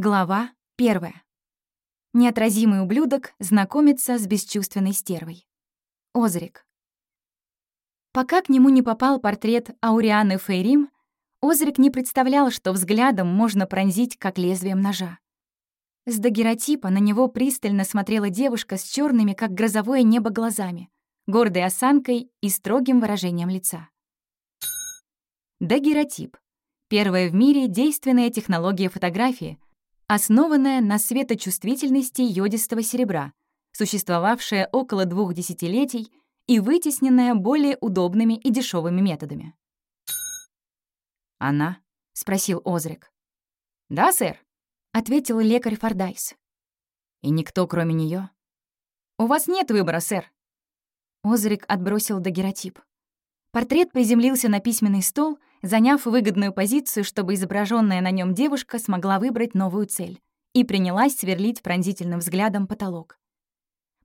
Глава первая. Неотразимый ублюдок знакомится с бесчувственной стервой. Озрик. Пока к нему не попал портрет Аурианы Фейрим, Озрик не представлял, что взглядом можно пронзить, как лезвием ножа. С дагеротипа на него пристально смотрела девушка с черными, как грозовое небо, глазами, гордой осанкой и строгим выражением лица. Дагеротип — первая в мире действенная технология фотографии — основанная на светочувствительности йодистого серебра, существовавшая около двух десятилетий и вытесненная более удобными и дешевыми методами. «Она?» — спросил Озрик. «Да, сэр», — ответил лекарь Фордайс. «И никто, кроме нее. «У вас нет выбора, сэр». Озрик отбросил дагеротип. Портрет приземлился на письменный стол, заняв выгодную позицию, чтобы изображенная на нем девушка смогла выбрать новую цель и принялась сверлить пронзительным взглядом потолок.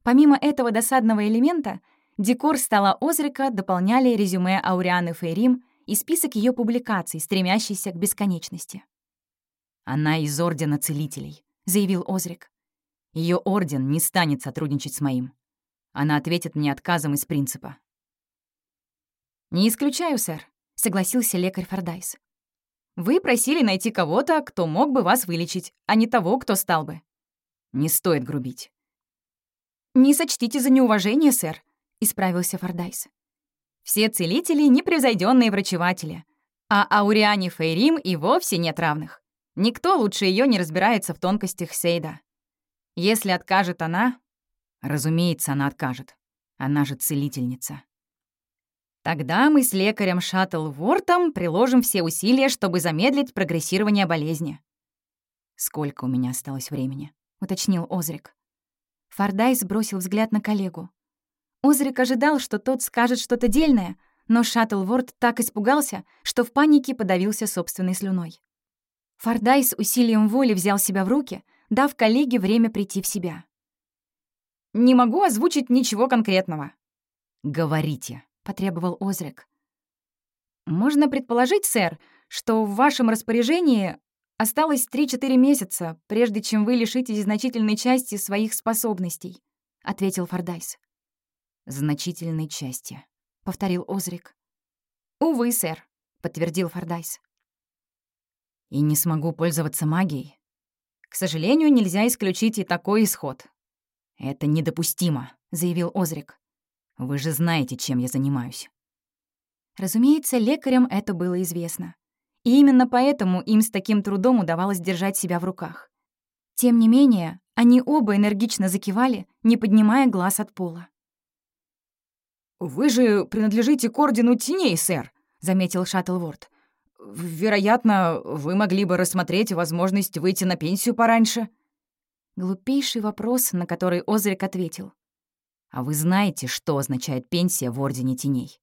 Помимо этого досадного элемента, декор стола Озрика дополняли резюме Аурианы Фейрим и список ее публикаций, стремящийся к бесконечности. «Она из Ордена Целителей», — заявил Озрик. Ее орден не станет сотрудничать с моим. Она ответит мне отказом из принципа. «Не исключаю, сэр», — согласился лекарь Фордайс. «Вы просили найти кого-то, кто мог бы вас вылечить, а не того, кто стал бы». «Не стоит грубить». «Не сочтите за неуважение, сэр», — исправился Фордайс. «Все целители — непревзойденные врачеватели, а Ауриане Фейрим и вовсе нет равных. Никто лучше ее не разбирается в тонкостях Сейда. Если откажет она...» «Разумеется, она откажет. Она же целительница». Тогда мы с лекарем Шаттлвортом приложим все усилия, чтобы замедлить прогрессирование болезни. «Сколько у меня осталось времени?» — уточнил Озрик. Фордайс бросил взгляд на коллегу. Озрик ожидал, что тот скажет что-то дельное, но Шаттлворд так испугался, что в панике подавился собственной слюной. Фордайс усилием воли взял себя в руки, дав коллеге время прийти в себя. «Не могу озвучить ничего конкретного». «Говорите», — потребовал Озрик. «Можно предположить, сэр, что в вашем распоряжении осталось 3-4 месяца, прежде чем вы лишитесь значительной части своих способностей», — ответил Фордайс. «Значительной части», — повторил Озрик. «Увы, сэр», — подтвердил Фордайс. «И не смогу пользоваться магией?» «К сожалению, нельзя исключить и такой исход». «Это недопустимо», — заявил Озрик. Вы же знаете, чем я занимаюсь». Разумеется, лекарям это было известно. И именно поэтому им с таким трудом удавалось держать себя в руках. Тем не менее, они оба энергично закивали, не поднимая глаз от пола. «Вы же принадлежите к Ордену Теней, сэр», — заметил Шаттлворд. «Вероятно, вы могли бы рассмотреть возможность выйти на пенсию пораньше». Глупейший вопрос, на который Озрик ответил. А вы знаете, что означает пенсия в Ордене Теней?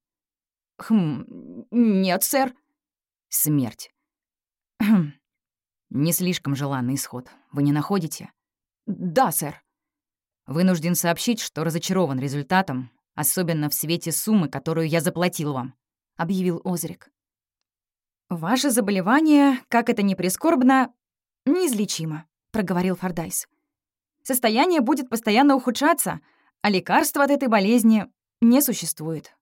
Хм, нет, сэр. Смерть. Хм. Не слишком желанный исход. Вы не находите? Да, сэр. Вынужден сообщить, что разочарован результатом, особенно в свете суммы, которую я заплатил вам, объявил Озрик. Ваше заболевание, как это ни прискорбно, неизлечимо, проговорил Фордайс. Состояние будет постоянно ухудшаться, а лекарства от этой болезни не существует.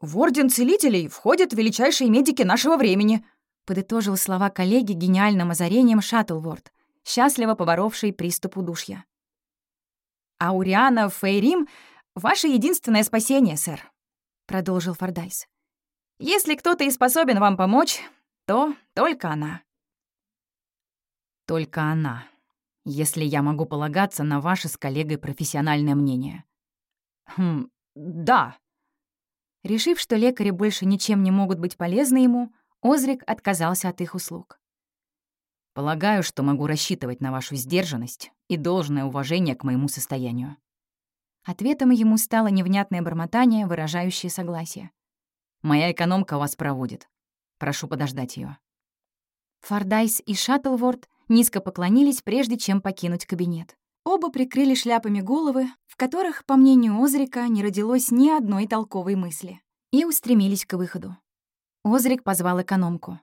«В Орден Целителей входят величайшие медики нашего времени», подытожил слова коллеги гениальным озарением Шаттлворд, счастливо поборовший приступ удушья. «Ауриана Фейрим — ваше единственное спасение, сэр», — продолжил Фордайс. «Если кто-то и способен вам помочь, то только она». «Только она», если я могу полагаться на ваше с коллегой профессиональное мнение». «Хм, да». Решив, что лекари больше ничем не могут быть полезны ему, Озрик отказался от их услуг. «Полагаю, что могу рассчитывать на вашу сдержанность и должное уважение к моему состоянию». Ответом ему стало невнятное бормотание, выражающее согласие. «Моя экономка вас проводит. Прошу подождать ее. Фордайс и Шаттлворд низко поклонились, прежде чем покинуть кабинет. Оба прикрыли шляпами головы, в которых, по мнению Озрика, не родилось ни одной толковой мысли, и устремились к выходу. Озрик позвал экономку.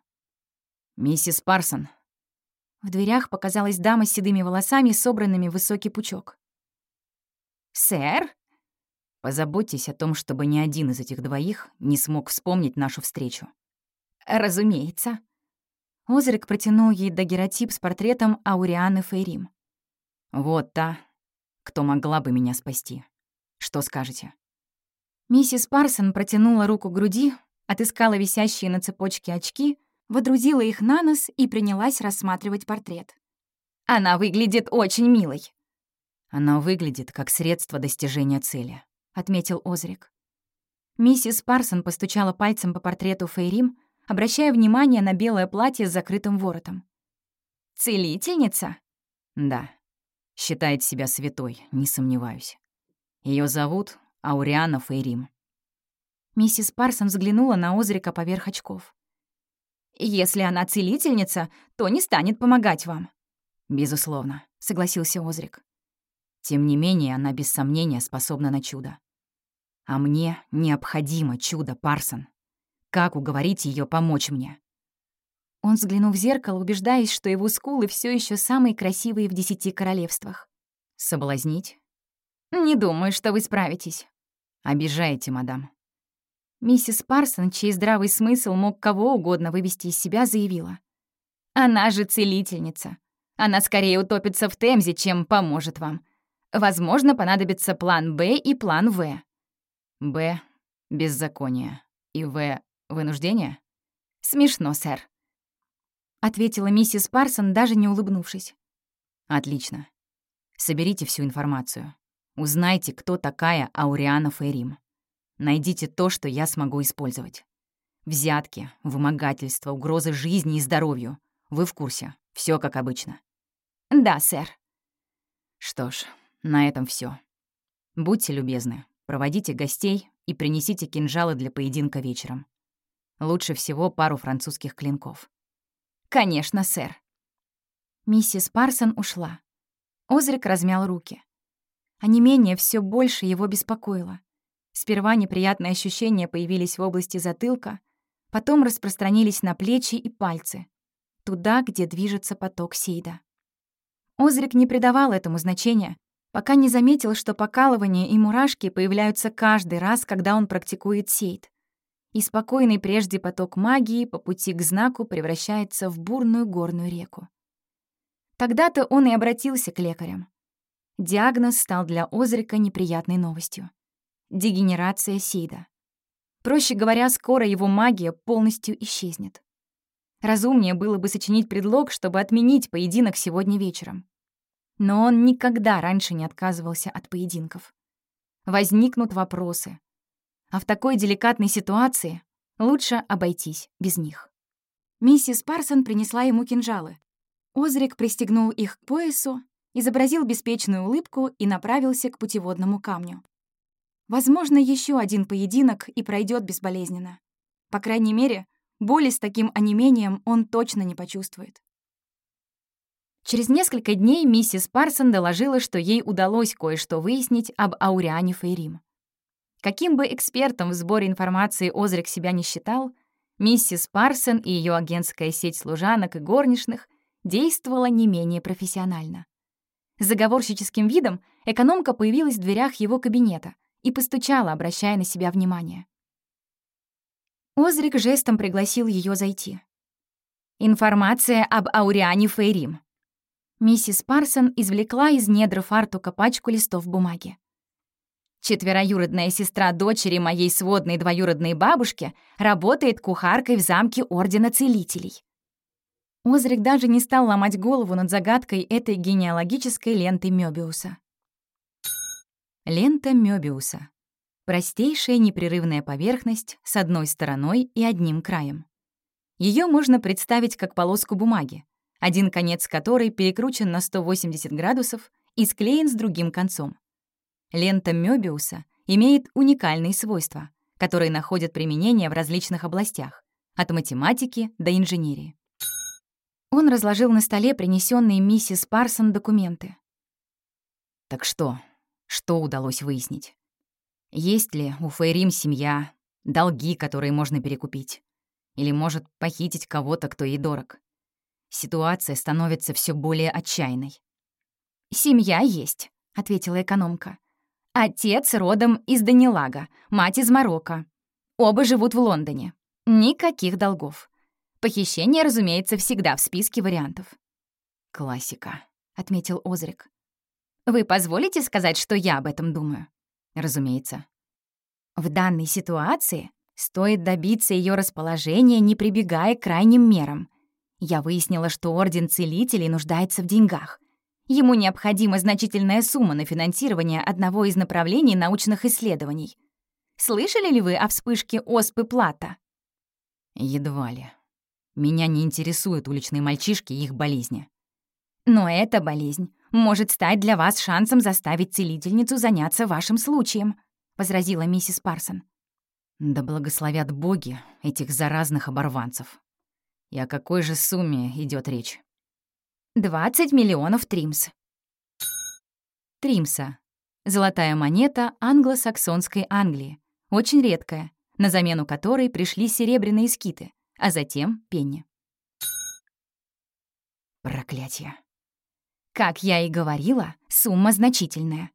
«Миссис Парсон, В дверях показалась дама с седыми волосами, собранными в высокий пучок. «Сэр?» «Позаботьтесь о том, чтобы ни один из этих двоих не смог вспомнить нашу встречу». «Разумеется». Озрик протянул ей дагеротип с портретом Аурианы Фейрим. «Вот та, кто могла бы меня спасти. Что скажете?» Миссис Парсон протянула руку к груди, отыскала висящие на цепочке очки, водрузила их на нос и принялась рассматривать портрет. «Она выглядит очень милой». «Она выглядит как средство достижения цели», — отметил Озрик. Миссис Парсон постучала пальцем по портрету Фейрим, обращая внимание на белое платье с закрытым воротом. «Целительница?» «Да. Считает себя святой, не сомневаюсь. Ее зовут Ауриана Фейрим». Миссис Парсон взглянула на Озрика поверх очков. «Если она целительница, то не станет помогать вам». «Безусловно», — согласился Озрик. «Тем не менее, она без сомнения способна на чудо. А мне необходимо чудо, Парсон. Как уговорить ее помочь мне?» Он взглянул в зеркало, убеждаясь, что его скулы все еще самые красивые в десяти королевствах. «Соблазнить?» «Не думаю, что вы справитесь». «Обижаете, мадам». Миссис Парсон, чей здравый смысл мог кого угодно вывести из себя, заявила. «Она же целительница. Она скорее утопится в Темзе, чем поможет вам. Возможно, понадобится план «Б» и план «В». «Б» — беззаконие. И «В» — вынуждение? «Смешно, сэр», — ответила миссис Парсон, даже не улыбнувшись. «Отлично. Соберите всю информацию. Узнайте, кто такая Ауриана Фейрим. Найдите то, что я смогу использовать. Взятки, вымогательство, угрозы жизни и здоровью. Вы в курсе. Все как обычно. Да, сэр. Что ж, на этом все. Будьте любезны, проводите гостей и принесите кинжалы для поединка вечером. Лучше всего пару французских клинков. Конечно, сэр. Миссис Парсон ушла. Озрик размял руки. А не менее все больше его беспокоило. Сперва неприятные ощущения появились в области затылка, потом распространились на плечи и пальцы, туда, где движется поток Сейда. Озрик не придавал этому значения, пока не заметил, что покалывание и мурашки появляются каждый раз, когда он практикует Сейд. И спокойный прежде поток магии по пути к знаку превращается в бурную горную реку. Тогда-то он и обратился к лекарям. Диагноз стал для Озрика неприятной новостью. Дегенерация Сейда. Проще говоря, скоро его магия полностью исчезнет. Разумнее было бы сочинить предлог, чтобы отменить поединок сегодня вечером. Но он никогда раньше не отказывался от поединков. Возникнут вопросы. А в такой деликатной ситуации лучше обойтись без них. Миссис Парсон принесла ему кинжалы. Озрик пристегнул их к поясу изобразил беспечную улыбку и направился к путеводному камню. Возможно, еще один поединок и пройдет безболезненно. По крайней мере, боли с таким онемением он точно не почувствует. Через несколько дней миссис Парсон доложила, что ей удалось кое-что выяснить об Ауриане Фейрим. Каким бы экспертом в сборе информации Озрик себя не считал, миссис Парсон и ее агентская сеть служанок и горничных действовала не менее профессионально. С заговорщическим видом экономка появилась в дверях его кабинета и постучала, обращая на себя внимание. Озрик жестом пригласил ее зайти. «Информация об Ауриане Фейрим». Миссис Парсон извлекла из недр фартука пачку листов бумаги. Четвероюродная сестра дочери моей сводной двоюродной бабушки работает кухаркой в замке Ордена Целителей. Озрик даже не стал ломать голову над загадкой этой генеалогической ленты Мёбиуса. Лента Мёбиуса. Простейшая непрерывная поверхность с одной стороной и одним краем. Ее можно представить как полоску бумаги, один конец которой перекручен на 180 градусов и склеен с другим концом. Лента Мёбиуса имеет уникальные свойства, которые находят применение в различных областях, от математики до инженерии. Он разложил на столе принесенные миссис Парсон документы. «Так что? Что удалось выяснить? Есть ли у Фейрим семья, долги, которые можно перекупить? Или может похитить кого-то, кто ей дорог? Ситуация становится все более отчаянной. «Семья есть», — ответила экономка. «Отец родом из Данилага, мать из Марокко. Оба живут в Лондоне. Никаких долгов. Похищение, разумеется, всегда в списке вариантов». «Классика», — отметил Озрик. «Вы позволите сказать, что я об этом думаю?» «Разумеется». В данной ситуации стоит добиться ее расположения, не прибегая к крайним мерам. Я выяснила, что Орден Целителей нуждается в деньгах. Ему необходима значительная сумма на финансирование одного из направлений научных исследований. Слышали ли вы о вспышке оспы Плата? Едва ли. Меня не интересуют уличные мальчишки и их болезни. Но эта болезнь может стать для вас шансом заставить целительницу заняться вашим случаем, возразила миссис Парсон. Да благословят боги этих заразных оборванцев. И о какой же сумме идет речь? 20 миллионов тримс. Тримса. Золотая монета англосаксонской Англии. Очень редкая, на замену которой пришли серебряные скиты, а затем пенни. Проклятие. Как я и говорила, сумма значительная.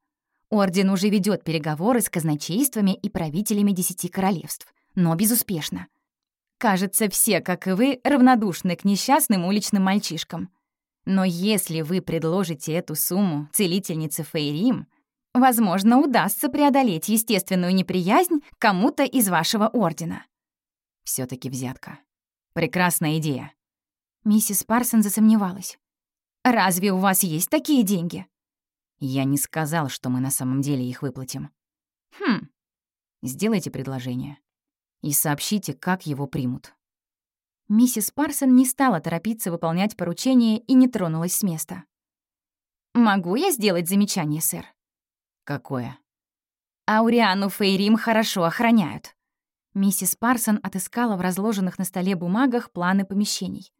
Орден уже ведет переговоры с казначействами и правителями десяти королевств, но безуспешно. Кажется, все, как и вы, равнодушны к несчастным уличным мальчишкам. Но если вы предложите эту сумму целительнице Фейрим, возможно, удастся преодолеть естественную неприязнь кому-то из вашего ордена. все таки взятка. Прекрасная идея. Миссис Парсон засомневалась. «Разве у вас есть такие деньги?» Я не сказал, что мы на самом деле их выплатим. Хм. Сделайте предложение. И сообщите, как его примут. Миссис Парсон не стала торопиться выполнять поручение и не тронулась с места. «Могу я сделать замечание, сэр?» «Какое?» «Ауриану Фейрим хорошо охраняют». Миссис Парсон отыскала в разложенных на столе бумагах планы помещений.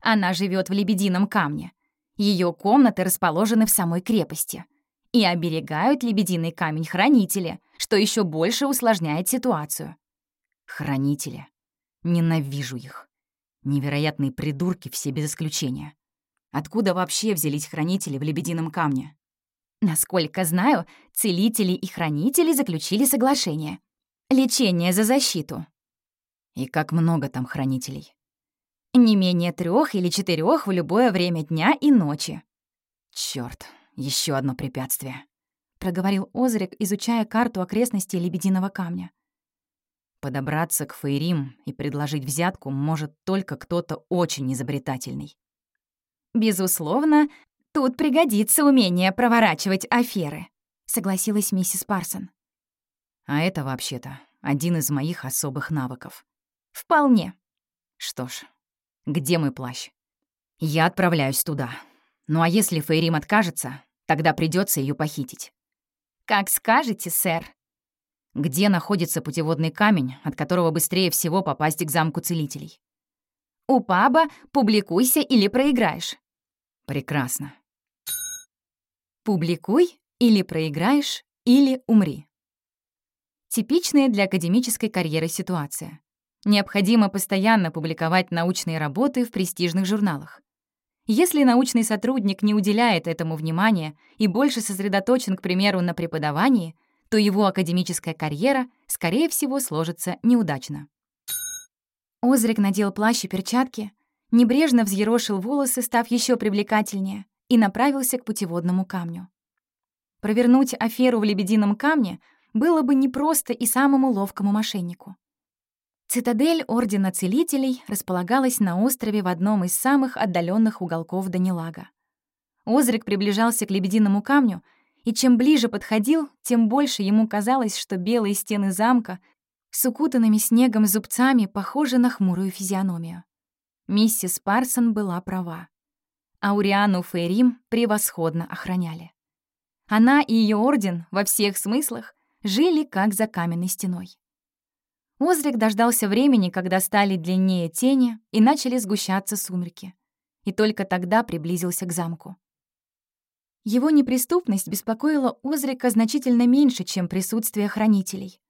Она живет в Лебедином камне. Ее комнаты расположены в самой крепости. И оберегают лебединый камень хранители, что еще больше усложняет ситуацию. Хранители. Ненавижу их. Невероятные придурки все без исключения. Откуда вообще взялись хранители в Лебедином камне? Насколько знаю, целители и хранители заключили соглашение. Лечение за защиту. И как много там хранителей? Не менее трех или четырех в любое время дня и ночи. Черт, еще одно препятствие, проговорил Озрик, изучая карту окрестностей Лебединого камня. Подобраться к Фейрим и предложить взятку может только кто-то очень изобретательный. «Безусловно, тут пригодится умение проворачивать аферы», — согласилась миссис Парсон. «А это, вообще-то, один из моих особых навыков». «Вполне». «Что ж, где мой плащ?» «Я отправляюсь туда. Ну а если Фейрим откажется, тогда придется ее похитить». «Как скажете, сэр», где находится путеводный камень, от которого быстрее всего попасть к замку целителей? У паба публикуйся или проиграешь. Прекрасно. Публикуй или проиграешь, или умри. Типичная для академической карьеры ситуация. Необходимо постоянно публиковать научные работы в престижных журналах. Если научный сотрудник не уделяет этому внимания и больше сосредоточен, к примеру, на преподавании — то его академическая карьера, скорее всего, сложится неудачно. Озрик надел плащ и перчатки, небрежно взъерошил волосы, став еще привлекательнее, и направился к путеводному камню. Провернуть аферу в «Лебедином камне» было бы непросто и самому ловкому мошеннику. Цитадель Ордена Целителей располагалась на острове в одном из самых отдаленных уголков Данилага. Озрик приближался к Лебединому камню и чем ближе подходил, тем больше ему казалось, что белые стены замка с укутанными снегом зубцами похожи на хмурую физиономию. Миссис Парсон была права. Ауриану Фейрим превосходно охраняли. Она и ее орден во всех смыслах жили как за каменной стеной. Озрик дождался времени, когда стали длиннее тени и начали сгущаться сумерки, и только тогда приблизился к замку. Его неприступность беспокоила Озрика значительно меньше, чем присутствие хранителей.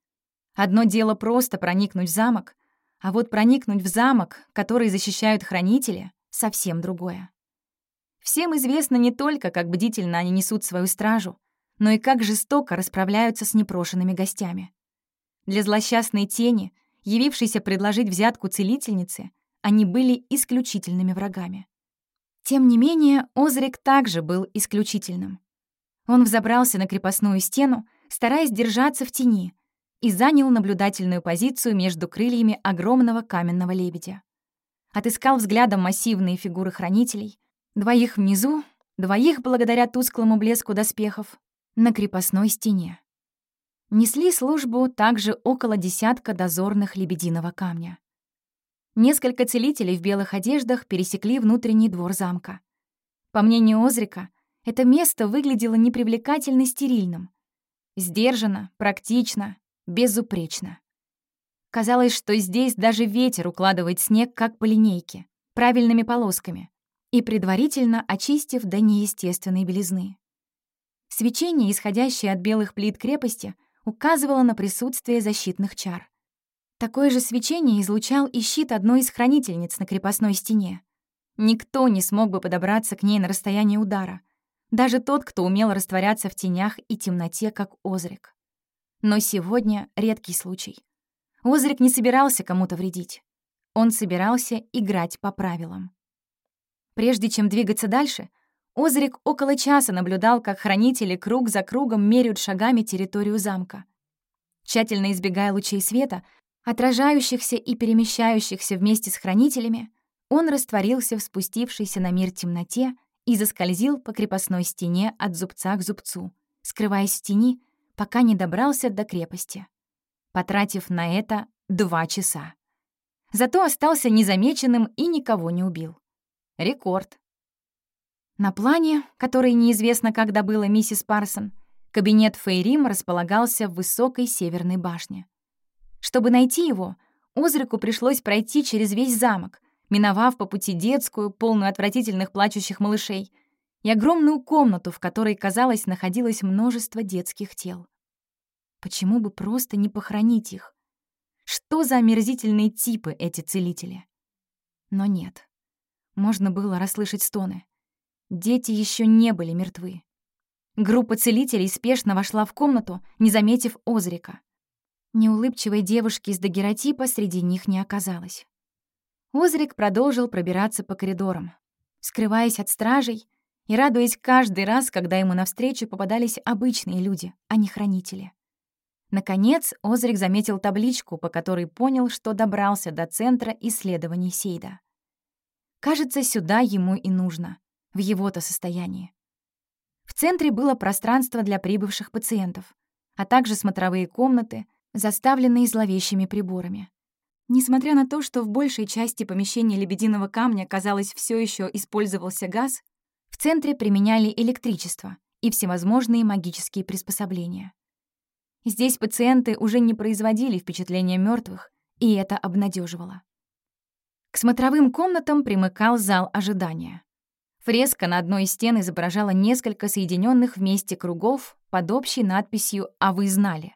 Одно дело просто проникнуть в замок, а вот проникнуть в замок, который защищают хранители, совсем другое. Всем известно не только, как бдительно они несут свою стражу, но и как жестоко расправляются с непрошенными гостями. Для злосчастной тени, явившейся предложить взятку целительнице, они были исключительными врагами. Тем не менее, Озрик также был исключительным. Он взобрался на крепостную стену, стараясь держаться в тени, и занял наблюдательную позицию между крыльями огромного каменного лебедя. Отыскал взглядом массивные фигуры хранителей, двоих внизу, двоих, благодаря тусклому блеску доспехов, на крепостной стене. Несли службу также около десятка дозорных лебединого камня. Несколько целителей в белых одеждах пересекли внутренний двор замка. По мнению Озрика, это место выглядело непривлекательно стерильным. Сдержанно, практично, безупречно. Казалось, что здесь даже ветер укладывает снег как по линейке, правильными полосками, и предварительно очистив до неестественной белизны. Свечение, исходящее от белых плит крепости, указывало на присутствие защитных чар. Такое же свечение излучал и щит одной из хранительниц на крепостной стене. Никто не смог бы подобраться к ней на расстояние удара, даже тот, кто умел растворяться в тенях и темноте, как Озрик. Но сегодня редкий случай. Озрик не собирался кому-то вредить. Он собирался играть по правилам. Прежде чем двигаться дальше, Озрик около часа наблюдал, как хранители круг за кругом меряют шагами территорию замка. Тщательно избегая лучей света, отражающихся и перемещающихся вместе с хранителями, он растворился в спустившейся на мир темноте и заскользил по крепостной стене от зубца к зубцу, скрываясь в тени, пока не добрался до крепости, потратив на это два часа. Зато остался незамеченным и никого не убил. Рекорд. На плане, который неизвестно как добыла миссис Парсон, кабинет Фейрим располагался в высокой северной башне. Чтобы найти его, Озрику пришлось пройти через весь замок, миновав по пути детскую, полную отвратительных плачущих малышей, и огромную комнату, в которой, казалось, находилось множество детских тел. Почему бы просто не похоронить их? Что за омерзительные типы эти целители? Но нет. Можно было расслышать стоны. Дети еще не были мертвы. Группа целителей спешно вошла в комнату, не заметив Озрика. Неулыбчивой девушки из дагеротипа среди них не оказалось. Озрик продолжил пробираться по коридорам, скрываясь от стражей и радуясь каждый раз, когда ему навстречу попадались обычные люди, а не хранители. Наконец, Озрик заметил табличку, по которой понял, что добрался до центра исследований Сейда. Кажется, сюда ему и нужно в его-то состоянии. В центре было пространство для прибывших пациентов, а также смотровые комнаты, заставленные зловещими приборами. Несмотря на то, что в большей части помещения лебединого камня, казалось, все еще использовался газ, в центре применяли электричество и всевозможные магические приспособления. Здесь пациенты уже не производили впечатления мертвых, и это обнадеживало. К смотровым комнатам примыкал зал ожидания. Фреска на одной из стен изображала несколько соединенных вместе кругов под общей надписью «А вы знали?».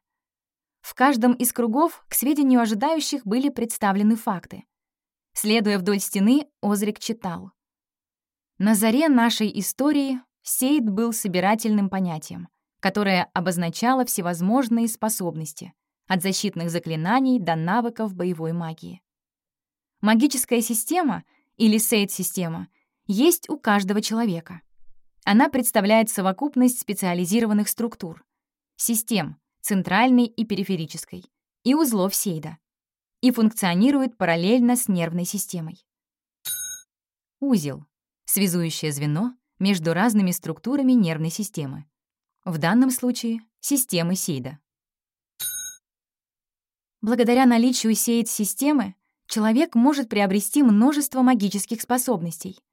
В каждом из кругов к сведению ожидающих были представлены факты. Следуя вдоль стены, Озрик читал. На заре нашей истории сейд был собирательным понятием, которое обозначало всевозможные способности, от защитных заклинаний до навыков боевой магии. Магическая система или сейд-система — есть у каждого человека. Она представляет совокупность специализированных структур, систем, центральной и периферической, и узлов Сейда, и функционирует параллельно с нервной системой. Узел — связующее звено между разными структурами нервной системы, в данном случае — системы Сейда. Благодаря наличию Сейд-системы человек может приобрести множество магических способностей —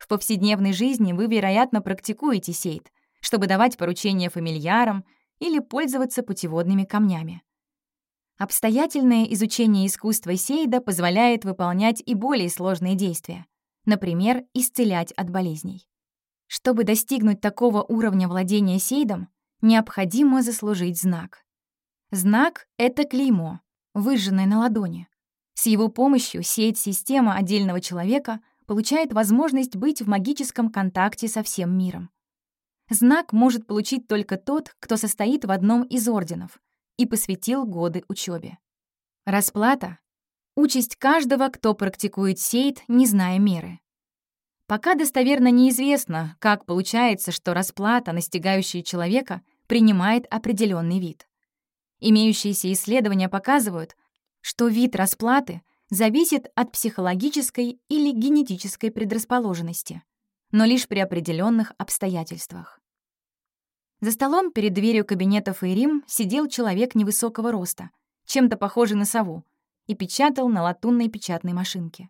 в повседневной жизни вы, вероятно, практикуете сейд, чтобы давать поручения фамильярам или пользоваться путеводными камнями. Обстоятельное изучение искусства сейда позволяет выполнять и более сложные действия, например, исцелять от болезней. Чтобы достигнуть такого уровня владения сейдом, необходимо заслужить знак. Знак — это клеймо, выжженное на ладони. С его помощью сейд-система отдельного человека получает возможность быть в магическом контакте со всем миром. Знак может получить только тот, кто состоит в одном из орденов и посвятил годы учебе. Расплата — участь каждого, кто практикует сейт, не зная меры. Пока достоверно неизвестно, как получается, что расплата, настигающая человека, принимает определенный вид. Имеющиеся исследования показывают, что вид расплаты зависит от психологической или генетической предрасположенности, но лишь при определенных обстоятельствах. За столом перед дверью кабинета Фейрим сидел человек невысокого роста, чем-то похожий на сову, и печатал на латунной печатной машинке.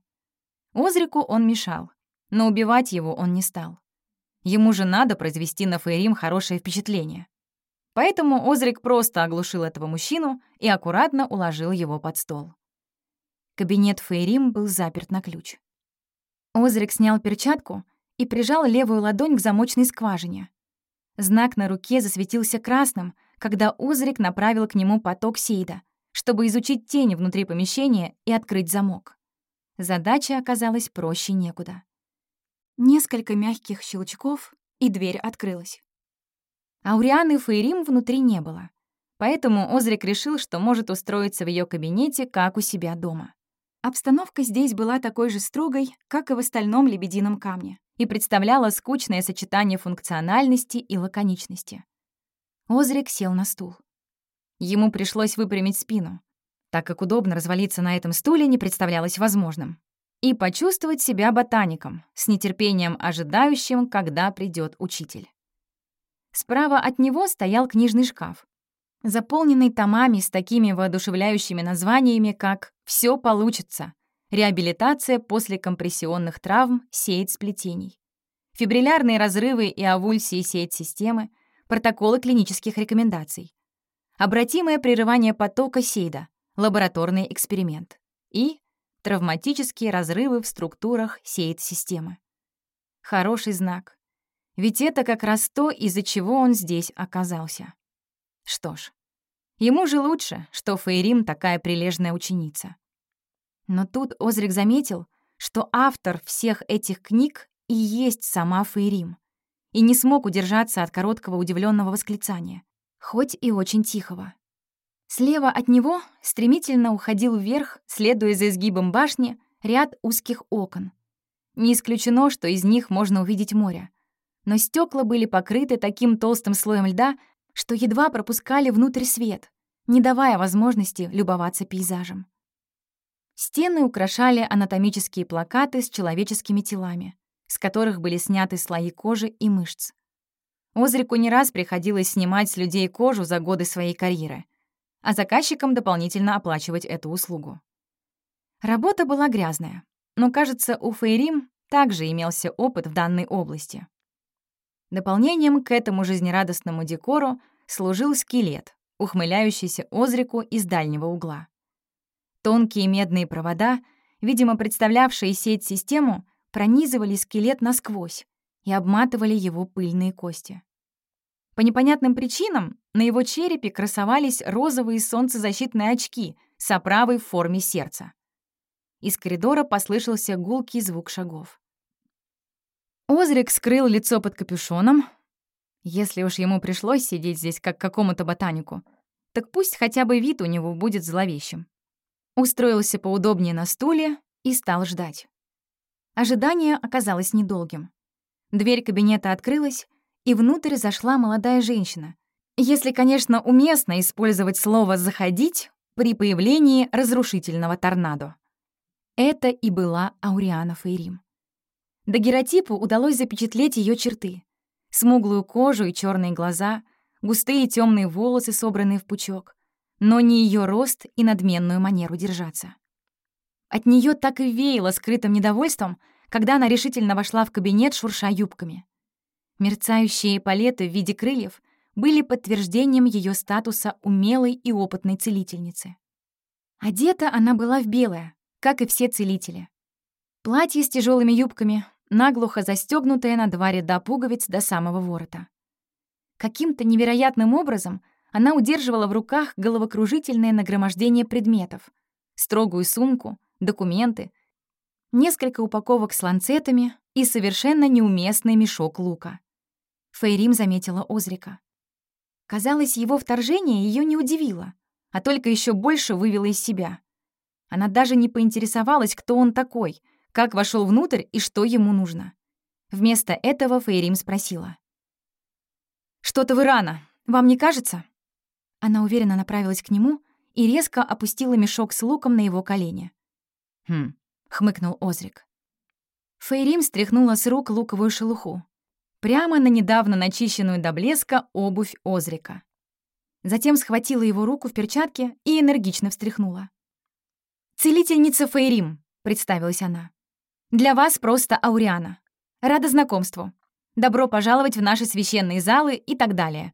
Озрику он мешал, но убивать его он не стал. Ему же надо произвести на Фейрим хорошее впечатление. Поэтому Озрик просто оглушил этого мужчину и аккуратно уложил его под стол. Кабинет Фейрим был заперт на ключ. Озрик снял перчатку и прижал левую ладонь к замочной скважине. Знак на руке засветился красным, когда Озрик направил к нему поток сейда, чтобы изучить тени внутри помещения и открыть замок. Задача оказалась проще некуда. Несколько мягких щелчков, и дверь открылась. Аурианы Фейрим внутри не было, поэтому Озрик решил, что может устроиться в ее кабинете, как у себя дома. Обстановка здесь была такой же строгой, как и в остальном лебедином камне, и представляла скучное сочетание функциональности и лаконичности. Озрик сел на стул. Ему пришлось выпрямить спину, так как удобно развалиться на этом стуле не представлялось возможным, и почувствовать себя ботаником, с нетерпением ожидающим, когда придет учитель. Справа от него стоял книжный шкаф, заполненный томами с такими воодушевляющими названиями, как «Все получится», «Реабилитация после компрессионных травм, сеять сплетений», «Фибриллярные разрывы и авульсии сеять системы», «Протоколы клинических рекомендаций», «Обратимое прерывание потока сейда», «Лабораторный эксперимент» и «Травматические разрывы в структурах сеять системы». Хороший знак. Ведь это как раз то, из-за чего он здесь оказался. Что ж, ему же лучше, что Фейрим такая прилежная ученица. Но тут Озрик заметил, что автор всех этих книг и есть сама Фейрим, и не смог удержаться от короткого удивленного восклицания, хоть и очень тихого. Слева от него стремительно уходил вверх, следуя за изгибом башни, ряд узких окон. Не исключено, что из них можно увидеть море — но стекла были покрыты таким толстым слоем льда, что едва пропускали внутрь свет, не давая возможности любоваться пейзажем. Стены украшали анатомические плакаты с человеческими телами, с которых были сняты слои кожи и мышц. Озрику не раз приходилось снимать с людей кожу за годы своей карьеры, а заказчикам дополнительно оплачивать эту услугу. Работа была грязная, но, кажется, у Фейрим также имелся опыт в данной области. Дополнением к этому жизнерадостному декору служил скелет, ухмыляющийся Озрику из дальнего угла. Тонкие медные провода, видимо, представлявшие сеть-систему, пронизывали скелет насквозь и обматывали его пыльные кости. По непонятным причинам на его черепе красовались розовые солнцезащитные очки с оправой в форме сердца. Из коридора послышался гулкий звук шагов. Озрик скрыл лицо под капюшоном. Если уж ему пришлось сидеть здесь как какому-то ботанику, так пусть хотя бы вид у него будет зловещим. Устроился поудобнее на стуле и стал ждать. Ожидание оказалось недолгим. Дверь кабинета открылась, и внутрь зашла молодая женщина. Если, конечно, уместно использовать слово «заходить» при появлении разрушительного торнадо. Это и была Ауриана Фейрим. Дагеротипу удалось запечатлеть ее черты. Смуглую кожу и черные глаза, густые темные волосы, собранные в пучок, но не ее рост и надменную манеру держаться. От нее так и веяло скрытым недовольством, когда она решительно вошла в кабинет, шурша юбками. Мерцающие палеты в виде крыльев были подтверждением ее статуса умелой и опытной целительницы. Одета она была в белое, как и все целители. Платье с тяжелыми юбками, наглухо застегнутая на два ряда пуговиц до самого ворота. Каким-то невероятным образом она удерживала в руках головокружительное нагромождение предметов, строгую сумку, документы, несколько упаковок с ланцетами и совершенно неуместный мешок лука. Фейрим заметила Озрика. Казалось, его вторжение ее не удивило, а только еще больше вывело из себя. Она даже не поинтересовалась, кто он такой, как вошел внутрь и что ему нужно. Вместо этого Фейрим спросила. «Что-то вы рано, вам не кажется?» Она уверенно направилась к нему и резко опустила мешок с луком на его колени. «Хм», — хмыкнул Озрик. Фейрим стряхнула с рук луковую шелуху. Прямо на недавно начищенную до блеска обувь Озрика. Затем схватила его руку в перчатке и энергично встряхнула. «Целительница Фейрим», — представилась она. «Для вас просто Ауриана. Рада знакомству. Добро пожаловать в наши священные залы и так далее.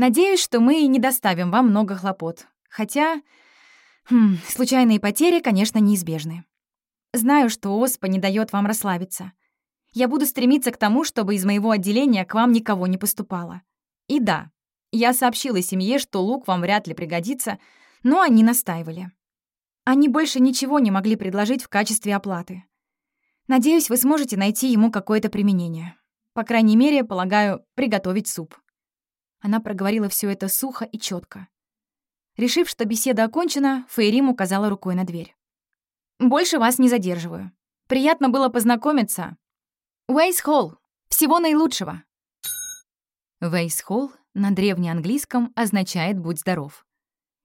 Надеюсь, что мы не доставим вам много хлопот. Хотя... Хм, случайные потери, конечно, неизбежны. Знаю, что ОСПА не дает вам расслабиться. Я буду стремиться к тому, чтобы из моего отделения к вам никого не поступало. И да, я сообщила семье, что лук вам вряд ли пригодится, но они настаивали. Они больше ничего не могли предложить в качестве оплаты. Надеюсь, вы сможете найти ему какое-то применение. По крайней мере, полагаю, приготовить суп». Она проговорила все это сухо и четко. Решив, что беседа окончена, Фейрим указала рукой на дверь. «Больше вас не задерживаю. Приятно было познакомиться. Уэйс Холл. Всего наилучшего». Уэйс Холл на древнеанглийском означает «будь здоров».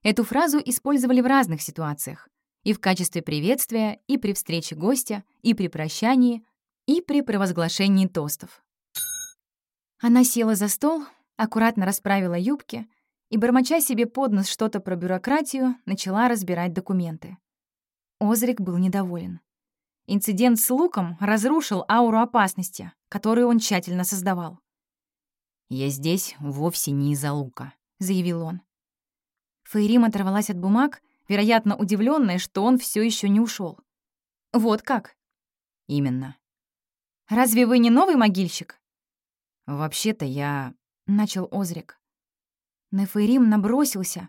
Эту фразу использовали в разных ситуациях, и в качестве приветствия, и при встрече гостя, и при прощании, и при провозглашении тостов. Она села за стол, аккуратно расправила юбки и, бормоча себе под нос что-то про бюрократию, начала разбирать документы. Озрик был недоволен. Инцидент с Луком разрушил ауру опасности, которую он тщательно создавал. «Я здесь вовсе не из-за Лука», — заявил он. Фейрим оторвалась от бумаг вероятно, удивленная, что он все еще не ушел. «Вот как?» «Именно». «Разве вы не новый могильщик?» «Вообще-то я...» — начал Озрик. Неферим набросился.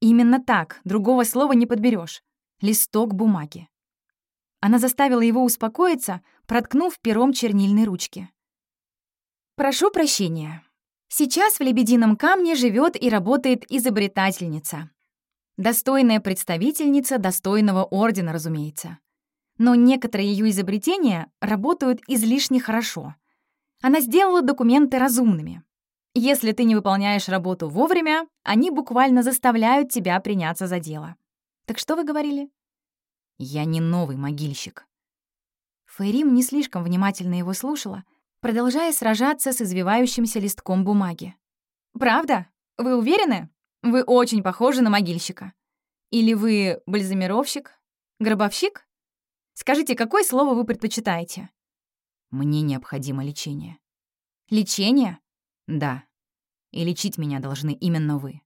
Именно так, другого слова не подберешь. Листок бумаги. Она заставила его успокоиться, проткнув пером чернильной ручки. «Прошу прощения. Сейчас в Лебедином камне живет и работает изобретательница. Достойная представительница достойного ордена, разумеется. Но некоторые ее изобретения работают излишне хорошо. Она сделала документы разумными. Если ты не выполняешь работу вовремя, они буквально заставляют тебя приняться за дело. Так что вы говорили? Я не новый могильщик. Фейрим не слишком внимательно его слушала, продолжая сражаться с извивающимся листком бумаги. «Правда? Вы уверены?» Вы очень похожи на могильщика. Или вы бальзамировщик? Гробовщик? Скажите, какое слово вы предпочитаете? Мне необходимо лечение. Лечение? Да. И лечить меня должны именно вы.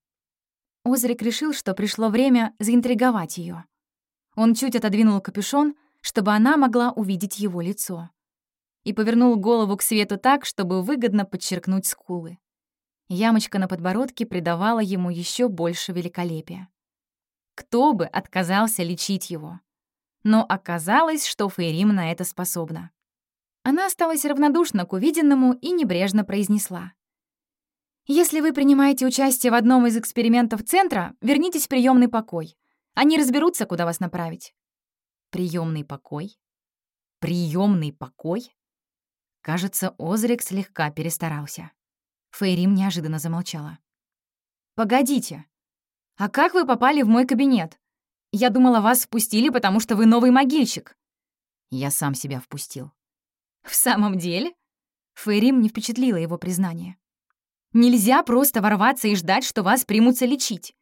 Озрик решил, что пришло время заинтриговать ее. Он чуть отодвинул капюшон, чтобы она могла увидеть его лицо. И повернул голову к свету так, чтобы выгодно подчеркнуть скулы. Ямочка на подбородке придавала ему еще больше великолепия. Кто бы отказался лечить его? Но оказалось, что Фейрим на это способна. Она осталась равнодушна к увиденному и небрежно произнесла. «Если вы принимаете участие в одном из экспериментов центра, вернитесь в приемный покой. Они разберутся, куда вас направить». Приемный покой? Приемный покой? Кажется, Озрик слегка перестарался. Фейрим неожиданно замолчала. «Погодите. А как вы попали в мой кабинет? Я думала, вас впустили, потому что вы новый могильщик». Я сам себя впустил. «В самом деле?» Фейрим не впечатлило его признание. «Нельзя просто ворваться и ждать, что вас примутся лечить.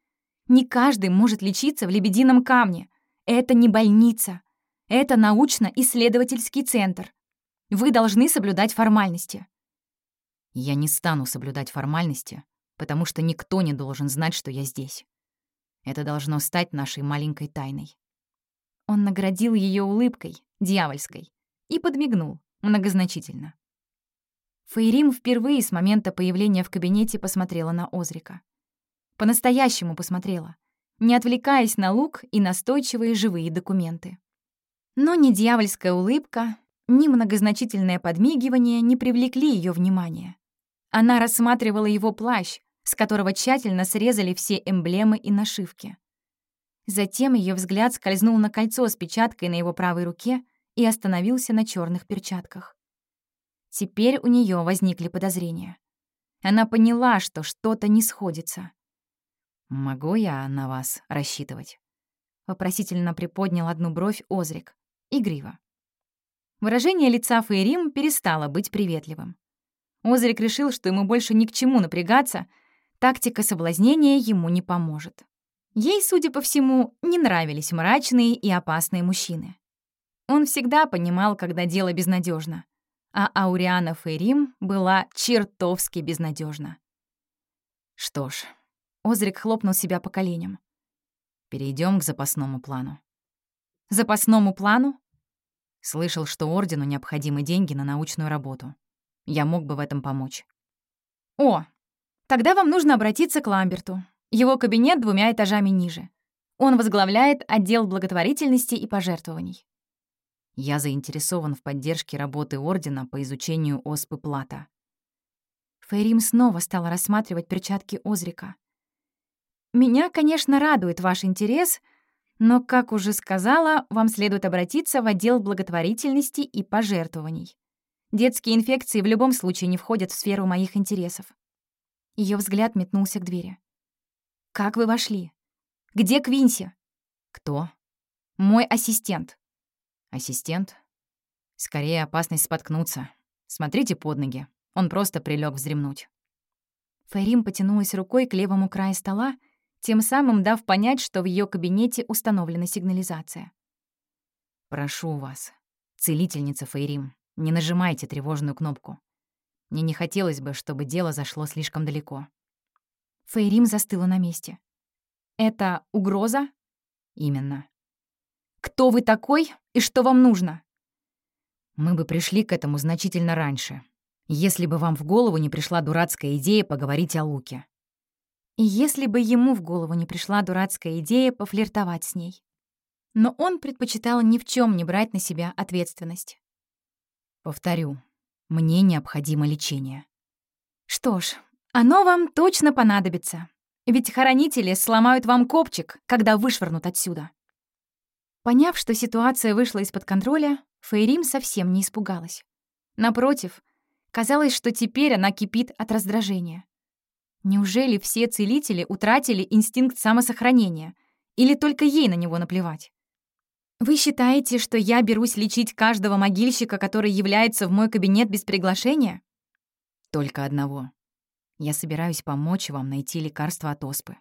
Не каждый может лечиться в Лебедином камне. Это не больница. Это научно-исследовательский центр. Вы должны соблюдать формальности. Я не стану соблюдать формальности, потому что никто не должен знать, что я здесь. Это должно стать нашей маленькой тайной. Он наградил ее улыбкой, дьявольской, и подмигнул, многозначительно. Фейрим впервые с момента появления в кабинете посмотрела на Озрика. По-настоящему посмотрела, не отвлекаясь на лук и настойчивые живые документы. Но ни дьявольская улыбка, ни многозначительное подмигивание не привлекли ее внимания. Она рассматривала его плащ, с которого тщательно срезали все эмблемы и нашивки. Затем ее взгляд скользнул на кольцо с печаткой на его правой руке и остановился на черных перчатках. Теперь у нее возникли подозрения. Она поняла, что что-то не сходится. «Могу я на вас рассчитывать?» Вопросительно приподнял одну бровь Озрик. Игриво. Выражение лица Фейрим перестало быть приветливым. Озрик решил, что ему больше ни к чему напрягаться, тактика соблазнения ему не поможет. Ей, судя по всему, не нравились мрачные и опасные мужчины. Он всегда понимал, когда дело безнадежно, а Ауриана Фейрим была чертовски безнадежна. Что ж, Озрик хлопнул себя по коленям. Перейдем к запасному плану. Запасному плану? Слышал, что Ордену необходимы деньги на научную работу. Я мог бы в этом помочь. О, тогда вам нужно обратиться к Ламберту. Его кабинет двумя этажами ниже. Он возглавляет отдел благотворительности и пожертвований. Я заинтересован в поддержке работы Ордена по изучению оспы Плата. Фейрим снова стала рассматривать перчатки Озрика. «Меня, конечно, радует ваш интерес, но, как уже сказала, вам следует обратиться в отдел благотворительности и пожертвований. Детские инфекции в любом случае не входят в сферу моих интересов». Ее взгляд метнулся к двери. «Как вы вошли? Где Квинси?» «Кто?» «Мой ассистент». «Ассистент?» «Скорее опасность споткнуться. Смотрите под ноги. Он просто прилег вздремнуть». Фейрим потянулась рукой к левому краю стола, тем самым дав понять, что в ее кабинете установлена сигнализация. «Прошу вас, целительница Фейрим, не нажимайте тревожную кнопку. Мне не хотелось бы, чтобы дело зашло слишком далеко». Фейрим застыла на месте. «Это угроза?» «Именно». «Кто вы такой и что вам нужно?» «Мы бы пришли к этому значительно раньше, если бы вам в голову не пришла дурацкая идея поговорить о Луке». И если бы ему в голову не пришла дурацкая идея пофлиртовать с ней. Но он предпочитал ни в чем не брать на себя ответственность. «Повторю, мне необходимо лечение». «Что ж, оно вам точно понадобится. Ведь хоронители сломают вам копчик, когда вышвырнут отсюда. Поняв, что ситуация вышла из-под контроля, Фейрим совсем не испугалась. Напротив, казалось, что теперь она кипит от раздражения. Неужели все целители утратили инстинкт самосохранения? Или только ей на него наплевать? Вы считаете, что я берусь лечить каждого могильщика, который является в мой кабинет без приглашения? Только одного. Я собираюсь помочь вам найти лекарство от оспы».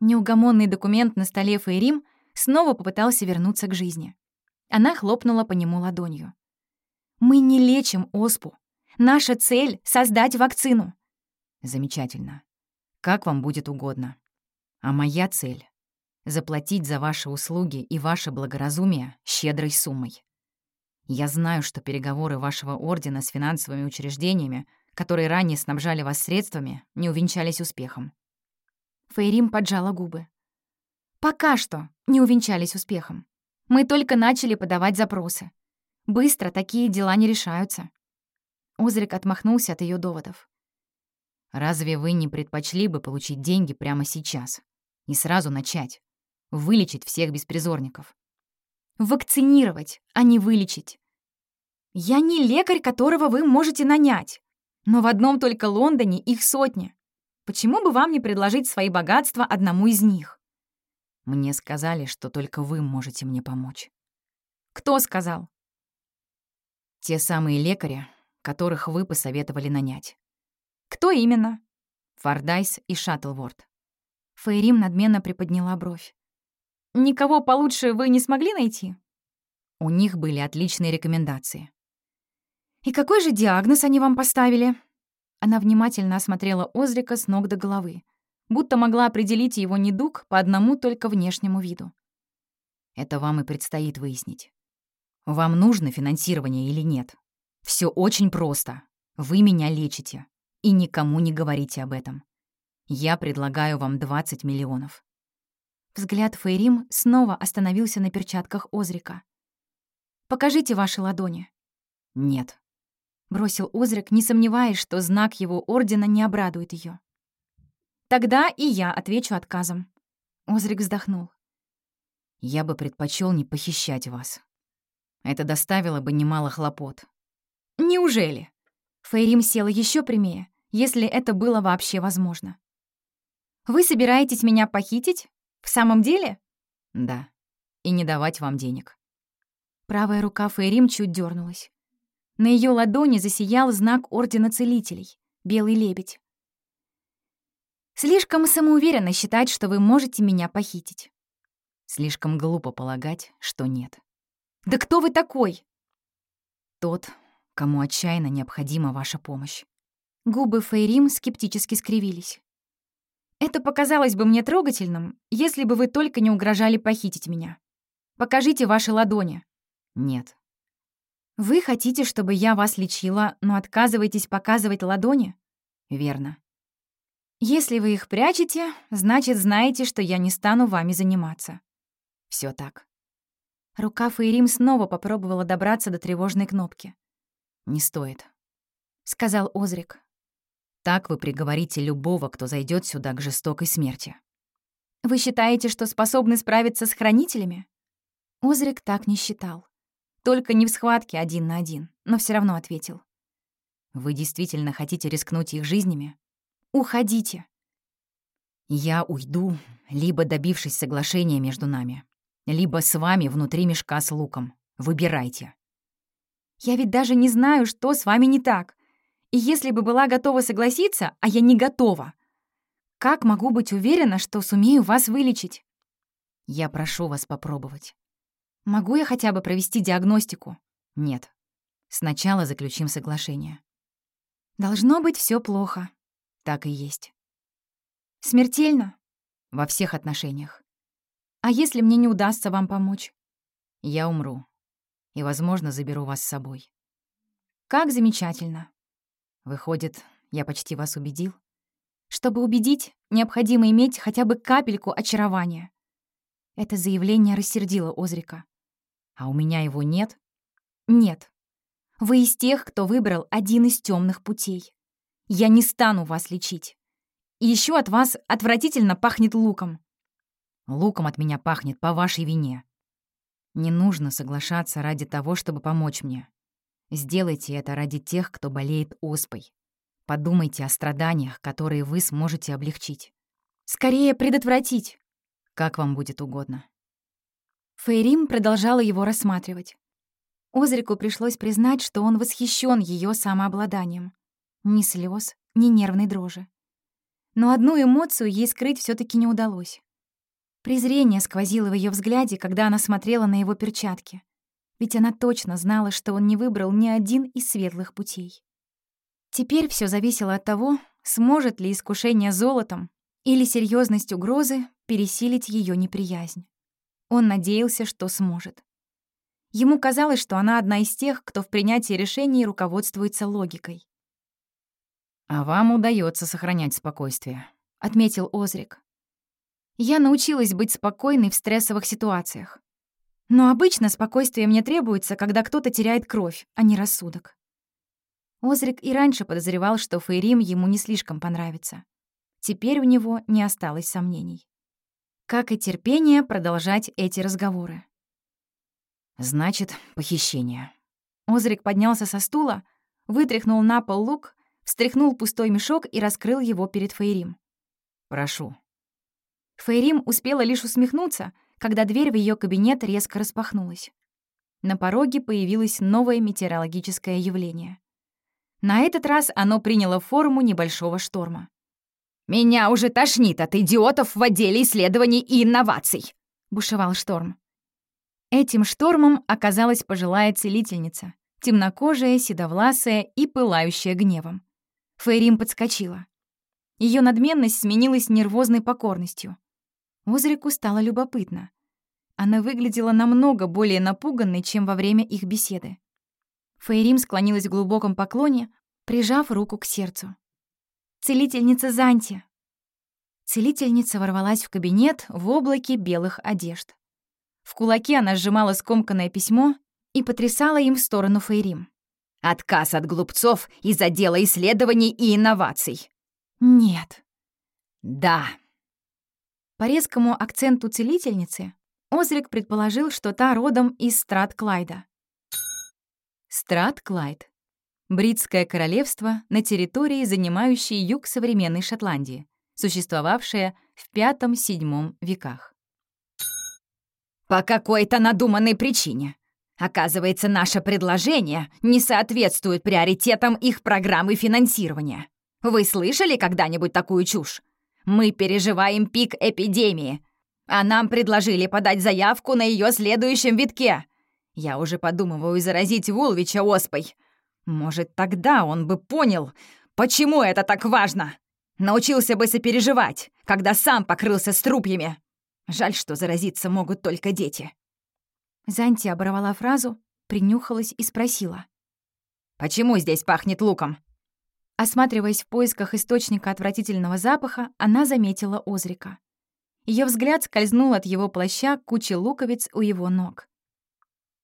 Неугомонный документ на столе Фейрим снова попытался вернуться к жизни. Она хлопнула по нему ладонью. «Мы не лечим оспу. Наша цель — создать вакцину». «Замечательно. Как вам будет угодно. А моя цель — заплатить за ваши услуги и ваше благоразумие щедрой суммой. Я знаю, что переговоры вашего ордена с финансовыми учреждениями которые ранее снабжали вас средствами, не увенчались успехом. Фейрим поджала губы. «Пока что не увенчались успехом. Мы только начали подавать запросы. Быстро такие дела не решаются». Озрик отмахнулся от ее доводов. «Разве вы не предпочли бы получить деньги прямо сейчас? И сразу начать? Вылечить всех беспризорников?» «Вакцинировать, а не вылечить. Я не лекарь, которого вы можете нанять. Но в одном только Лондоне их сотни. Почему бы вам не предложить свои богатства одному из них? Мне сказали, что только вы можете мне помочь. Кто сказал? Те самые лекари, которых вы посоветовали нанять. Кто именно? Фордайс и Шаттлворд. Фейрим надменно приподняла бровь. Никого получше вы не смогли найти? У них были отличные рекомендации. «И какой же диагноз они вам поставили?» Она внимательно осмотрела Озрика с ног до головы, будто могла определить его недуг по одному только внешнему виду. «Это вам и предстоит выяснить. Вам нужно финансирование или нет? Все очень просто. Вы меня лечите. И никому не говорите об этом. Я предлагаю вам 20 миллионов». Взгляд Фейрим снова остановился на перчатках Озрика. Покажите ваши ладони». «Нет», — бросил Озрик, не сомневаясь, что знак его ордена не обрадует ее. «Тогда и я отвечу отказом». Озрик вздохнул. «Я бы предпочел не похищать вас. Это доставило бы немало хлопот». «Неужели?» Фейрим села еще прямее, если это было вообще возможно. «Вы собираетесь меня похитить? В самом деле?» «Да. И не давать вам денег». Правая рука Фейрим чуть дернулась. На ее ладони засиял знак Ордена Целителей — белый лебедь. «Слишком самоуверенно считать, что вы можете меня похитить». Слишком глупо полагать, что нет. «Да кто вы такой?» «Тот, кому отчаянно необходима ваша помощь». Губы Фейрим скептически скривились. «Это показалось бы мне трогательным, если бы вы только не угрожали похитить меня. Покажите ваши ладони». «Нет, «Вы хотите, чтобы я вас лечила, но отказываетесь показывать ладони?» «Верно». «Если вы их прячете, значит, знаете, что я не стану вами заниматься». Все так». Рука Фейрим снова попробовала добраться до тревожной кнопки. «Не стоит», — сказал Озрик. «Так вы приговорите любого, кто зайдет сюда к жестокой смерти». «Вы считаете, что способны справиться с хранителями?» Озрик так не считал. Только не в схватке один на один, но все равно ответил. «Вы действительно хотите рискнуть их жизнями?» «Уходите». «Я уйду, либо добившись соглашения между нами, либо с вами внутри мешка с луком. Выбирайте». «Я ведь даже не знаю, что с вами не так. И если бы была готова согласиться, а я не готова, как могу быть уверена, что сумею вас вылечить?» «Я прошу вас попробовать. Могу я хотя бы провести диагностику? Нет. Сначала заключим соглашение. Должно быть все плохо. Так и есть. Смертельно? Во всех отношениях. А если мне не удастся вам помочь? Я умру. И, возможно, заберу вас с собой. Как замечательно. Выходит, я почти вас убедил? Чтобы убедить, необходимо иметь хотя бы капельку очарования. Это заявление рассердило Озрика. А у меня его нет? Нет. Вы из тех, кто выбрал один из темных путей. Я не стану вас лечить. И еще от вас отвратительно пахнет луком. Луком от меня пахнет по вашей вине. Не нужно соглашаться ради того, чтобы помочь мне. Сделайте это ради тех, кто болеет оспой. Подумайте о страданиях, которые вы сможете облегчить. Скорее предотвратить. Как вам будет угодно. Фейрим продолжала его рассматривать. Озрику пришлось признать, что он восхищен ее самообладанием. Ни слез, ни нервной дрожи. Но одну эмоцию ей скрыть все таки не удалось. Презрение сквозило в ее взгляде, когда она смотрела на его перчатки. Ведь она точно знала, что он не выбрал ни один из светлых путей. Теперь все зависело от того, сможет ли искушение золотом или серьезность угрозы пересилить ее неприязнь. Он надеялся, что сможет. Ему казалось, что она одна из тех, кто в принятии решений руководствуется логикой. «А вам удается сохранять спокойствие», — отметил Озрик. «Я научилась быть спокойной в стрессовых ситуациях. Но обычно спокойствие мне требуется, когда кто-то теряет кровь, а не рассудок». Озрик и раньше подозревал, что Фейрим ему не слишком понравится. Теперь у него не осталось сомнений как и терпение продолжать эти разговоры. «Значит, похищение». Озрик поднялся со стула, вытряхнул на пол лук, встряхнул пустой мешок и раскрыл его перед Фейрим. «Прошу». Фейрим успела лишь усмехнуться, когда дверь в ее кабинет резко распахнулась. На пороге появилось новое метеорологическое явление. На этот раз оно приняло форму небольшого шторма. «Меня уже тошнит от идиотов в отделе исследований и инноваций», — бушевал шторм. Этим штормом оказалась пожилая целительница, темнокожая, седовласая и пылающая гневом. Фейрим подскочила. Ее надменность сменилась нервозной покорностью. Озрику стало любопытно. Она выглядела намного более напуганной, чем во время их беседы. Фейрим склонилась в глубоком поклоне, прижав руку к сердцу. Целительница Занти!» Целительница ворвалась в кабинет в облаке белых одежд. В кулаке она сжимала скомканное письмо и потрясала им в сторону Фейрим. «Отказ от глупцов из отдела исследований и инноваций». «Нет». «Да». По резкому акценту целительницы Озрик предположил, что та родом из Страт-Клайда. Страт-Клайд. Бритское королевство на территории, занимающей юг современной Шотландии, существовавшее в V-VII веках. «По какой-то надуманной причине. Оказывается, наше предложение не соответствует приоритетам их программы финансирования. Вы слышали когда-нибудь такую чушь? Мы переживаем пик эпидемии, а нам предложили подать заявку на ее следующем витке. Я уже подумываю заразить Вулвича оспой. Может, тогда он бы понял, почему это так важно. Научился бы сопереживать, когда сам покрылся струпьями. Жаль, что заразиться могут только дети. Занти оборвала фразу, принюхалась и спросила. «Почему здесь пахнет луком?» Осматриваясь в поисках источника отвратительного запаха, она заметила Озрика. Ее взгляд скользнул от его плаща к куче луковиц у его ног.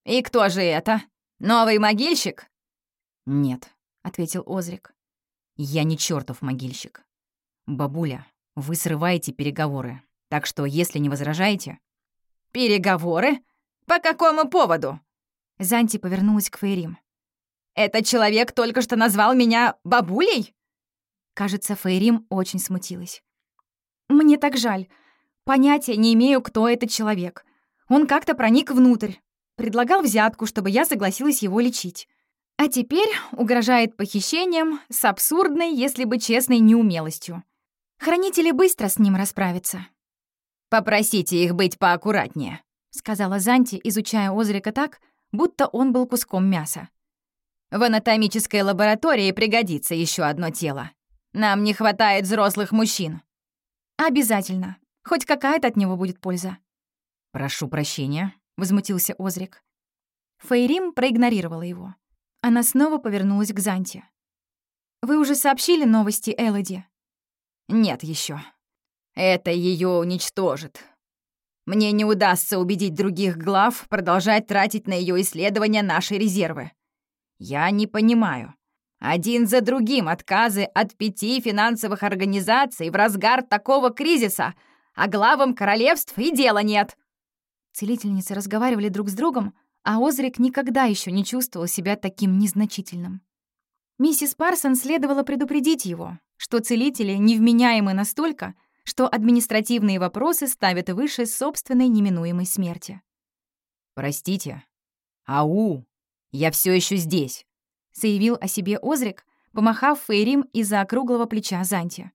«И кто же это? Новый могильщик?» «Нет», — ответил Озрик. «Я не чертов могильщик. Бабуля, вы срываете переговоры, так что, если не возражаете...» «Переговоры? По какому поводу?» Занти повернулась к Фейрим. «Этот человек только что назвал меня бабулей?» Кажется, Фейрим очень смутилась. «Мне так жаль. Понятия не имею, кто этот человек. Он как-то проник внутрь. Предлагал взятку, чтобы я согласилась его лечить. А теперь угрожает похищением с абсурдной, если бы честной, неумелостью. Хранители быстро с ним расправятся. «Попросите их быть поаккуратнее», — сказала Занти, изучая Озрика так, будто он был куском мяса. «В анатомической лаборатории пригодится еще одно тело. Нам не хватает взрослых мужчин». «Обязательно. Хоть какая-то от него будет польза». «Прошу прощения», возмутился Озрик. Фейрим проигнорировала его. Она снова повернулась к Занте. «Вы уже сообщили новости Элоди?» «Нет еще. Это ее уничтожит. Мне не удастся убедить других глав продолжать тратить на ее исследования наши резервы. Я не понимаю. Один за другим отказы от пяти финансовых организаций в разгар такого кризиса, а главам королевств и дела нет. Целительницы разговаривали друг с другом, а Озрик никогда еще не чувствовал себя таким незначительным. Миссис Парсон следовало предупредить его, что целители невменяемы настолько, что административные вопросы ставят выше собственной неминуемой смерти. «Простите. Ау! Я все еще здесь», — заявил о себе Озрик, помахав Фейрим из-за округлого плеча Занти.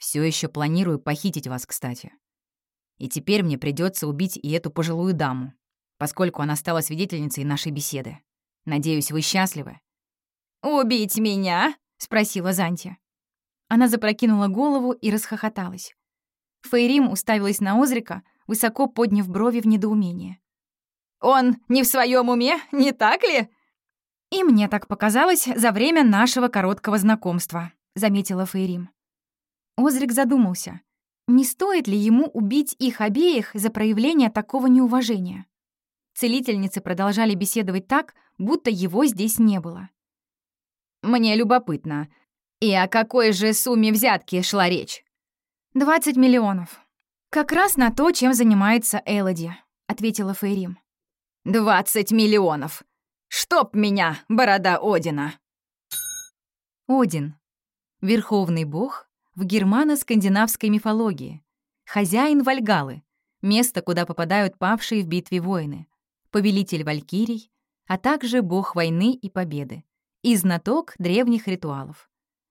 Все еще планирую похитить вас, кстати. И теперь мне придется убить и эту пожилую даму, поскольку она стала свидетельницей нашей беседы. Надеюсь, вы счастливы?» «Убить меня?» — спросила Занти. Она запрокинула голову и расхохоталась. Фейрим уставилась на Озрика, высоко подняв брови в недоумении. «Он не в своем уме, не так ли?» «И мне так показалось за время нашего короткого знакомства», — заметила Фейрим. Озрик задумался, не стоит ли ему убить их обеих за проявление такого неуважения? Целительницы продолжали беседовать так, будто его здесь не было. «Мне любопытно. И о какой же сумме взятки шла речь?» «Двадцать миллионов. Как раз на то, чем занимается Элоди», — ответила Фейрим. «Двадцать миллионов! Чтоб меня, борода Одина!» Один. Верховный бог в германо-скандинавской мифологии. Хозяин Вальгалы, место, куда попадают павшие в битве воины, повелитель валькирий, а также бог войны и победы, и знаток древних ритуалов.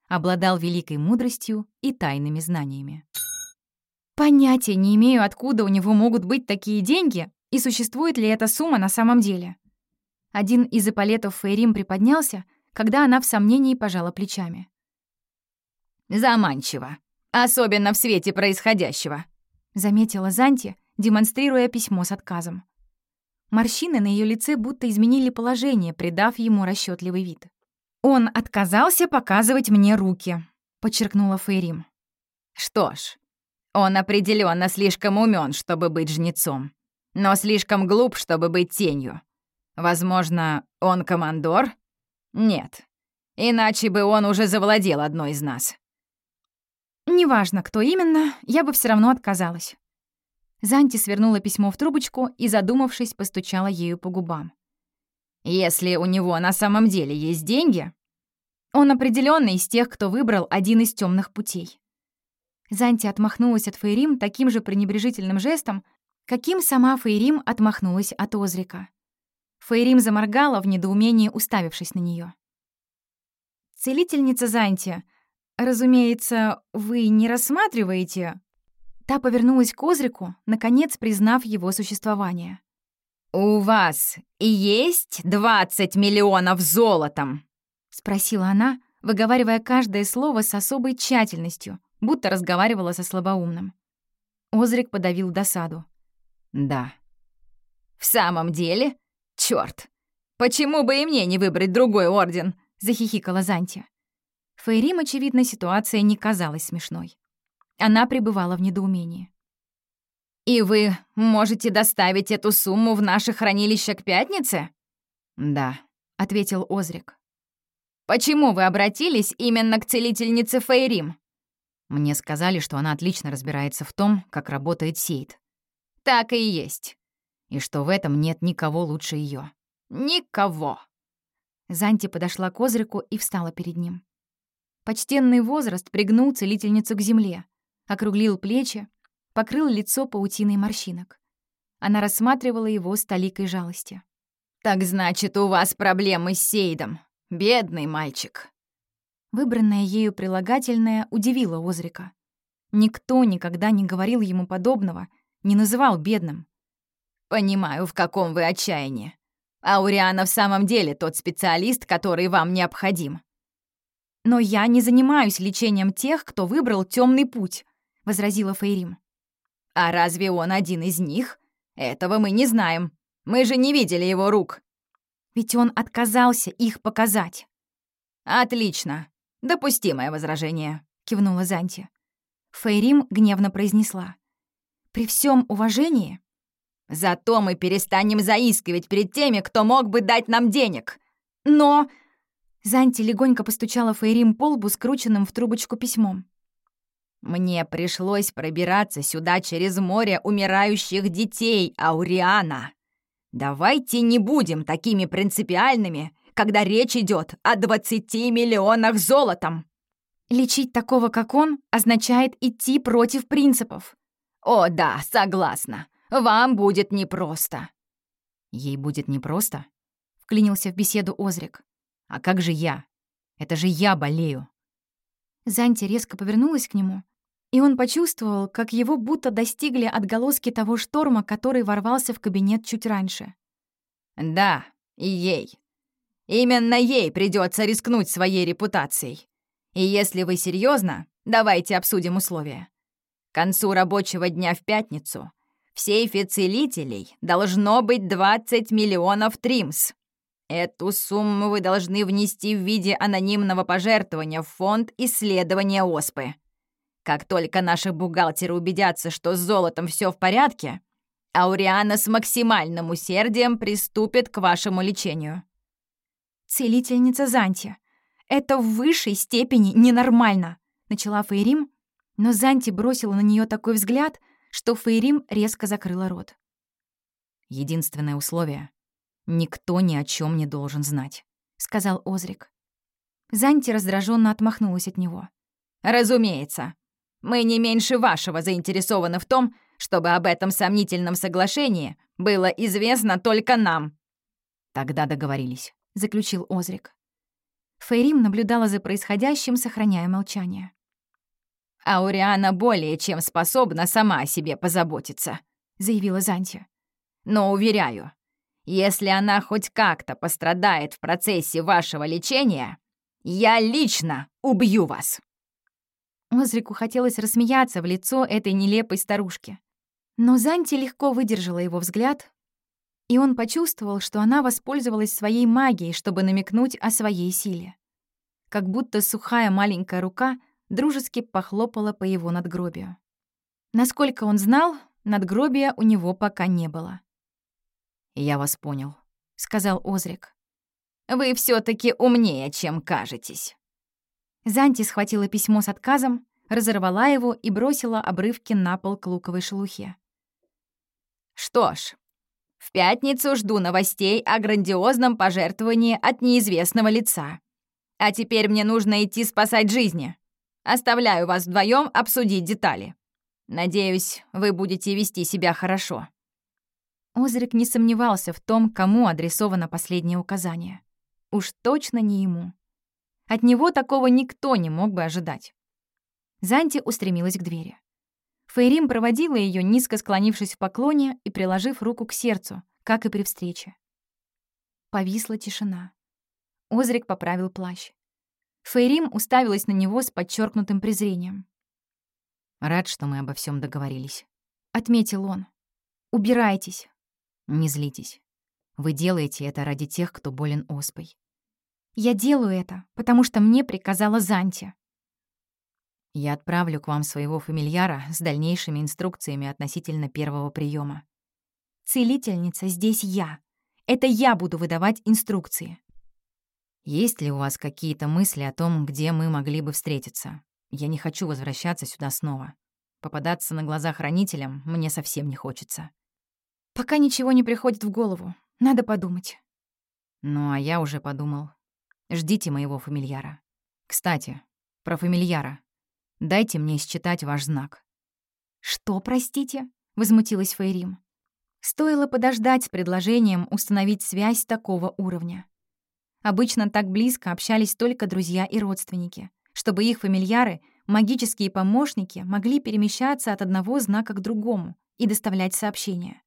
Обладал великой мудростью и тайными знаниями. Понятия не имею, откуда у него могут быть такие деньги и существует ли эта сумма на самом деле. Один из эполетов Фейрим приподнялся, когда она в сомнении пожала плечами. Заманчиво. Особенно в свете происходящего», — заметила Занти, демонстрируя письмо с отказом. Морщины на ее лице будто изменили положение, придав ему расчетливый вид. «Он отказался показывать мне руки», — подчеркнула Фейрим. «Что ж, он определенно слишком умен, чтобы быть жнецом, но слишком глуп, чтобы быть тенью. Возможно, он командор? Нет. Иначе бы он уже завладел одной из нас. Неважно, кто именно, я бы все равно отказалась. Занти свернула письмо в трубочку и, задумавшись, постучала ею по губам. «Если у него на самом деле есть деньги...» Он определенно из тех, кто выбрал один из темных путей. Занти отмахнулась от Фейрим таким же пренебрежительным жестом, каким сама Фейрим отмахнулась от Озрика. Фейрим заморгала в недоумении, уставившись на нее. «Целительница Занти, разумеется, вы не рассматриваете...» Та повернулась к Озрику, наконец признав его существование. «У вас и есть двадцать миллионов золотом?» — спросила она, выговаривая каждое слово с особой тщательностью, будто разговаривала со слабоумным. Озрик подавил досаду. «Да». «В самом деле? Чёрт! Почему бы и мне не выбрать другой орден?» — захихикала Занти. Фейрим, очевидно, ситуация не казалась смешной. Она пребывала в недоумении. «И вы можете доставить эту сумму в наше хранилище к пятнице?» «Да», — ответил Озрик. «Почему вы обратились именно к целительнице Фейрим?» Мне сказали, что она отлично разбирается в том, как работает сейт. Так и есть. И что в этом нет никого лучше ее. Никого. Занти подошла к Озрику и встала перед ним. Почтенный возраст пригнул целительницу к земле, округлил плечи, покрыл лицо паутиной морщинок. Она рассматривала его с толикой жалости. «Так значит, у вас проблемы с Сейдом, бедный мальчик». Выбранное ею прилагательное удивило Озрика. Никто никогда не говорил ему подобного, не называл бедным. «Понимаю, в каком вы отчаянии. Ауриана в самом деле тот специалист, который вам необходим». «Но я не занимаюсь лечением тех, кто выбрал темный путь», — возразила Фейрим. «А разве он один из них? Этого мы не знаем. Мы же не видели его рук». «Ведь он отказался их показать». «Отлично. Допустимое возражение», — кивнула Занти. Фейрим гневно произнесла. «При всем уважении...» «Зато мы перестанем заискивать перед теми, кто мог бы дать нам денег». «Но...» Занти легонько постучала Фейрим по лбу скрученным в трубочку письмом. «Мне пришлось пробираться сюда через море умирающих детей, Ауриана. Давайте не будем такими принципиальными когда речь идет о 20 миллионах золотом. Лечить такого, как он, означает идти против принципов. О, да, согласна. Вам будет непросто. Ей будет непросто? Вклинился в беседу Озрик. А как же я? Это же я болею. Занти резко повернулась к нему, и он почувствовал, как его будто достигли отголоски того шторма, который ворвался в кабинет чуть раньше. «Да, и ей. Именно ей придется рискнуть своей репутацией. И если вы серьезно, давайте обсудим условия. К концу рабочего дня в пятницу в сейфе целителей должно быть 20 миллионов тримс. Эту сумму вы должны внести в виде анонимного пожертвования в фонд исследования ОСПы. Как только наши бухгалтеры убедятся, что с золотом все в порядке, Ауриана с максимальным усердием приступит к вашему лечению. «Целительница Занти. Это в высшей степени ненормально», — начала Фейрим, но Занти бросила на нее такой взгляд, что Фейрим резко закрыла рот. «Единственное условие — никто ни о чем не должен знать», — сказал Озрик. Занти раздраженно отмахнулась от него. «Разумеется. Мы не меньше вашего заинтересованы в том, чтобы об этом сомнительном соглашении было известно только нам». Тогда договорились заключил Озрик. Фейрим наблюдала за происходящим, сохраняя молчание. «Ауриана более чем способна сама о себе позаботиться», — заявила Занти. «Но, уверяю, если она хоть как-то пострадает в процессе вашего лечения, я лично убью вас!» Озрику хотелось рассмеяться в лицо этой нелепой старушки. Но Занти легко выдержала его взгляд, и он почувствовал, что она воспользовалась своей магией, чтобы намекнуть о своей силе. Как будто сухая маленькая рука дружески похлопала по его надгробию. Насколько он знал, надгробия у него пока не было. «Я вас понял», — сказал Озрик. «Вы все таки умнее, чем кажетесь». Занти схватила письмо с отказом, разорвала его и бросила обрывки на пол к луковой шелухе. «Что ж, в пятницу жду новостей о грандиозном пожертвовании от неизвестного лица. А теперь мне нужно идти спасать жизни. Оставляю вас вдвоем обсудить детали. Надеюсь, вы будете вести себя хорошо». Озрик не сомневался в том, кому адресовано последнее указание. Уж точно не ему. От него такого никто не мог бы ожидать. Занти устремилась к двери. Фейрим проводила ее, низко склонившись в поклоне и приложив руку к сердцу, как и при встрече. Повисла тишина. Озрик поправил плащ. Фейрим уставилась на него с подчеркнутым презрением. «Рад, что мы обо всем договорились», — отметил он. «Убирайтесь». «Не злитесь. Вы делаете это ради тех, кто болен оспой. Я делаю это, потому что мне приказала Занти. Я отправлю к вам своего фамильяра с дальнейшими инструкциями относительно первого приема. Целительница здесь я. Это я буду выдавать инструкции. Есть ли у вас какие-то мысли о том, где мы могли бы встретиться? Я не хочу возвращаться сюда снова. Попадаться на глаза хранителям мне совсем не хочется. Пока ничего не приходит в голову. Надо подумать. Ну, а я уже подумал. Ждите моего фамильяра. Кстати, про фамильяра. Дайте мне считать ваш знак». «Что, простите?» — возмутилась Фейрим. Стоило подождать с предложением установить связь такого уровня. Обычно так близко общались только друзья и родственники, чтобы их фамильяры, магические помощники, могли перемещаться от одного знака к другому и доставлять сообщения.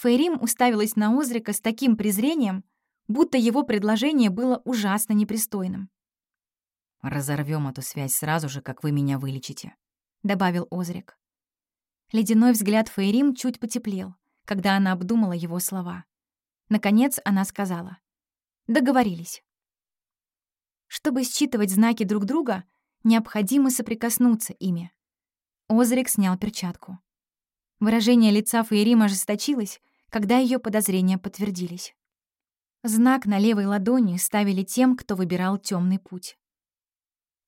Фейрим уставилась на Озрика с таким презрением, будто его предложение было ужасно непристойным. «Разорвём эту связь сразу же, как вы меня вылечите», — добавил Озрик. Ледяной взгляд Фейрим чуть потеплел, когда она обдумала его слова. Наконец она сказала. «Договорились». Чтобы считывать знаки друг друга, необходимо соприкоснуться ими. Озрик снял перчатку. Выражение лица Фейрим ожесточилось, когда ее подозрения подтвердились. Знак на левой ладони ставили тем, кто выбирал темный путь.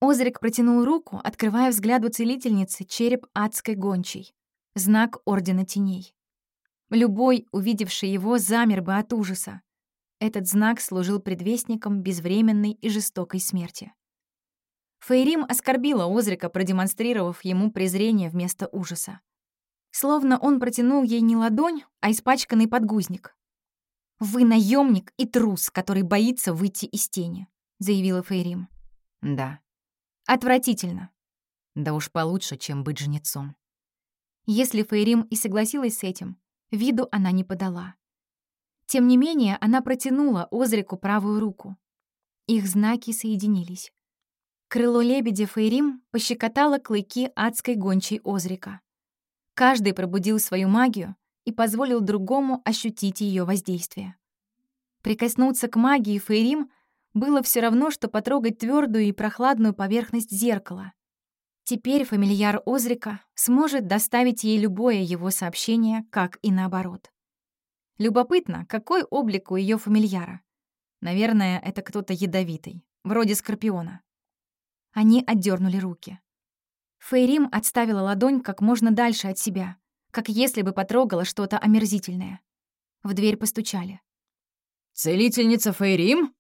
Озрик протянул руку, открывая взгляду целительницы череп адской гончей. Знак Ордена Теней. Любой, увидевший его, замер бы от ужаса. Этот знак служил предвестником безвременной и жестокой смерти. Фейрим оскорбила Озрика, продемонстрировав ему презрение вместо ужаса. Словно он протянул ей не ладонь, а испачканный подгузник. «Вы наемник и трус, который боится выйти из тени», — заявила Фейрим. «Да». «Отвратительно». «Да уж получше, чем быть жнецом». Если Фейрим и согласилась с этим, виду она не подала. Тем не менее, она протянула Озрику правую руку. Их знаки соединились. Крыло лебедя Фейрим пощекотало клыки адской гончей Озрика. Каждый пробудил свою магию, и позволил другому ощутить ее воздействие. Прикоснуться к магии Фейрим было все равно, что потрогать твердую и прохладную поверхность зеркала. Теперь фамильяр Озрика сможет доставить ей любое его сообщение, как и наоборот. Любопытно, какой облик у ее фамильяра. Наверное, это кто-то ядовитый, вроде скорпиона. Они отдернули руки. Фейрим отставила ладонь как можно дальше от себя, как если бы потрогала что-то омерзительное. В дверь постучали. «Целительница Фейрим?»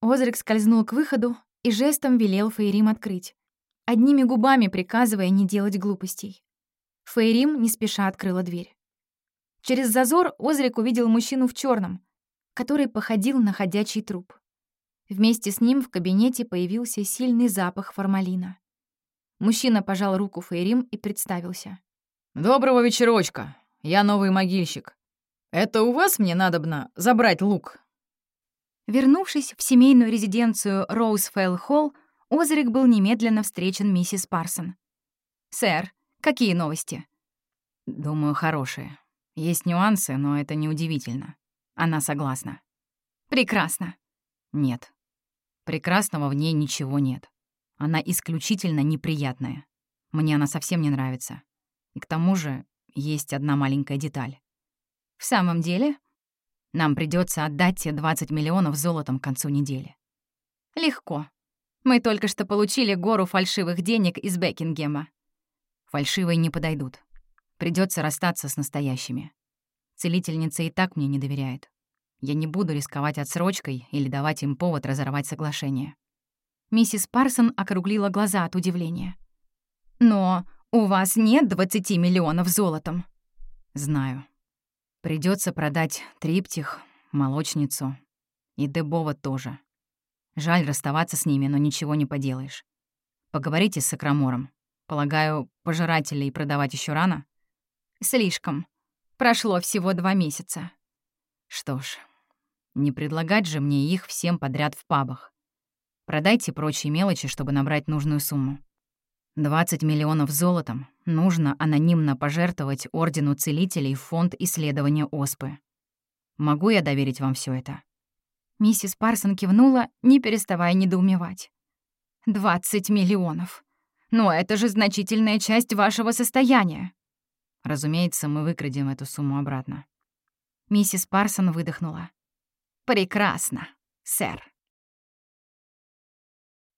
Озрик скользнул к выходу и жестом велел Фейрим открыть, одними губами приказывая не делать глупостей. Фейрим не спеша открыла дверь. Через зазор Озрик увидел мужчину в черном, который походил на ходячий труп. Вместе с ним в кабинете появился сильный запах формалина. Мужчина пожал руку Фейрим и представился. «Доброго вечерочка. Я новый могильщик. Это у вас мне надобно забрать лук?» Вернувшись в семейную резиденцию Роузфелл Холл, Озрик был немедленно встречен миссис Парсон. «Сэр, какие новости?» «Думаю, хорошие. Есть нюансы, но это неудивительно. Она согласна». «Прекрасно». «Нет. Прекрасного в ней ничего нет. Она исключительно неприятная. Мне она совсем не нравится. И к тому же есть одна маленькая деталь. В самом деле? Нам придется отдать те 20 миллионов золотом к концу недели. Легко. Мы только что получили гору фальшивых денег из Бекингема. Фальшивые не подойдут. Придется расстаться с настоящими. Целительница и так мне не доверяет. Я не буду рисковать отсрочкой или давать им повод разорвать соглашение. Миссис Парсон округлила глаза от удивления. «Но у вас нет 20 миллионов золотом?» «Знаю. Придется продать триптих, молочницу и Дебова тоже. Жаль расставаться с ними, но ничего не поделаешь. Поговорите с Сакрамором. Полагаю, пожирателей продавать еще рано? Слишком. Прошло всего два месяца. Что ж, не предлагать же мне их всем подряд в пабах. Продайте прочие мелочи, чтобы набрать нужную сумму. 20 миллионов золотом нужно анонимно пожертвовать Ордену Целителей в фонд исследования ОСПы. Могу я доверить вам все это?» Миссис Парсон кивнула, не переставая недоумевать. «20 миллионов. Но это же значительная часть вашего состояния». «Разумеется, мы выкрадем эту сумму обратно». Миссис Парсон выдохнула. «Прекрасно, сэр».